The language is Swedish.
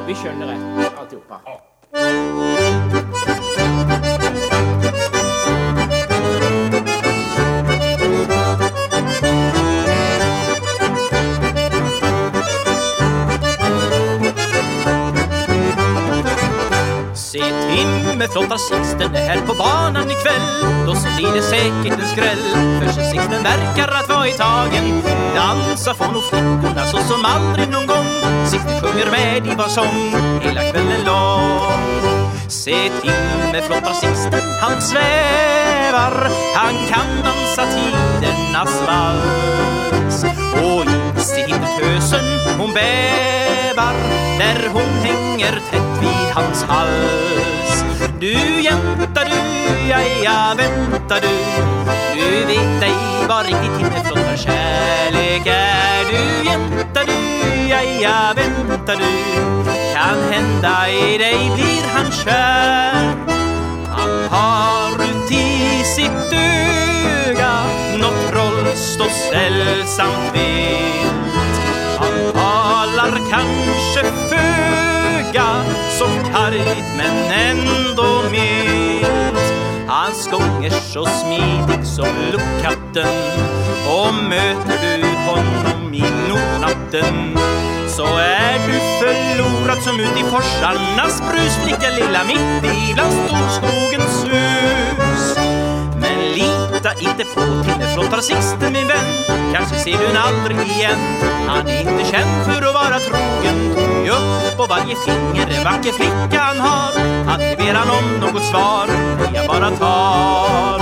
Ja, vi känner rätt alltihopa. Se Timme flottar Sixten här på banan ikväll. Då så blir det säkert en skräll För se Sixten verkar att vara i tagen. Dansa får nog flickorna så som aldrig någon gång sjunger med i var sång hela kvällen lång. Se till flottar Sixten, han svävar Han kan dansa tidernas vals. Och is i himmeltösen hon bävar Där hon hänger tätt vid hans hals. Du jänta du, ja ja vänta du. Du vet ej vad riktigt himmelsflottar kärlek är. Du jänta du, ja ja vänta du Kan hända i dig blir han kär. Han har uti sitt öga något trolskt och sällsamt vilt Han talar kanske föga så kargt men ändå milt. Hans gång är så smidig som luckkatten och möter du honom i nordnatten så är du förlorad som ut i forsarnas brus Flicka lilla mitt i bland storskogens hus Men lita inte på Tinneflottar Sixten min vän Kanske ser du en aldrig igen. Han är inte känd för att vara trogen Ty upp på varje finger en vacker flicka han har. Aldrig ber han om något svar Jag bara tar